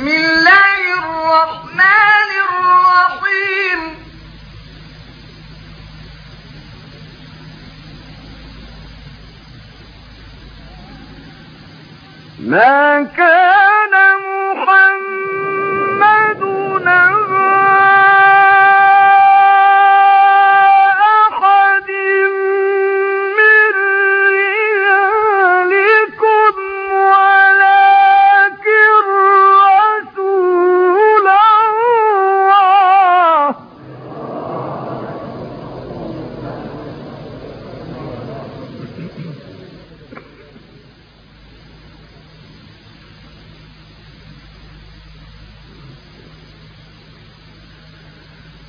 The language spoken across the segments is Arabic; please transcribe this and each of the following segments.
بسم الله الرحمن الرحيم ما كان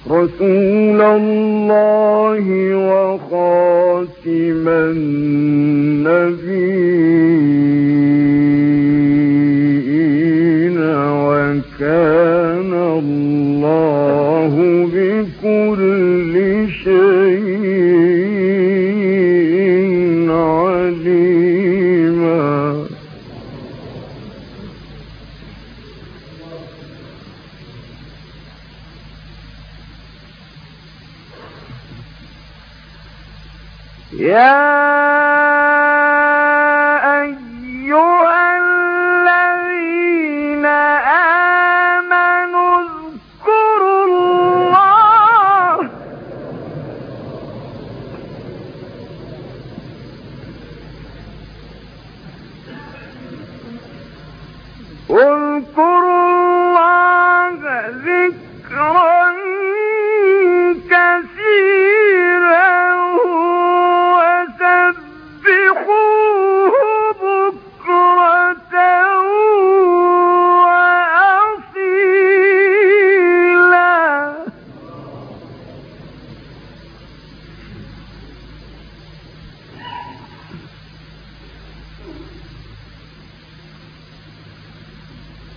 رسول الله وخاتم النبي. Yeah.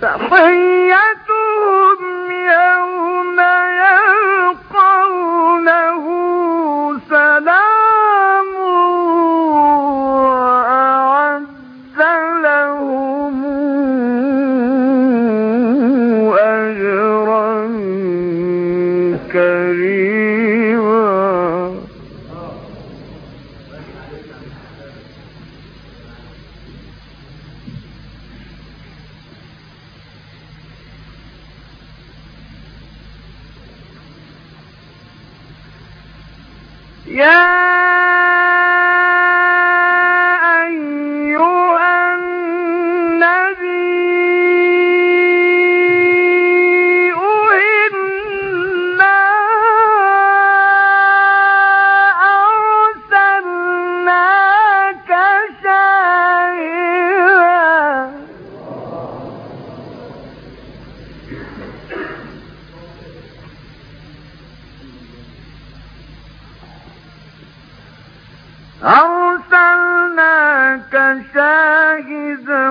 Tak. يا أرسلناك شاهدا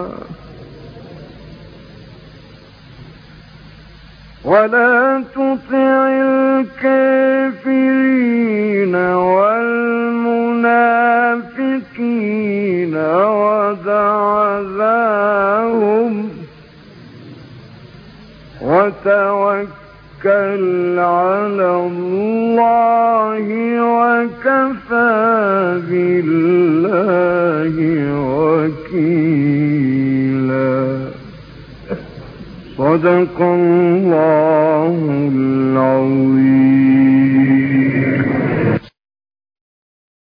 ولا تطع الكافرين والمنافقين ودع ذاهم وتوكل على الله وكفى بالله وكيلا صدق الله العظيم.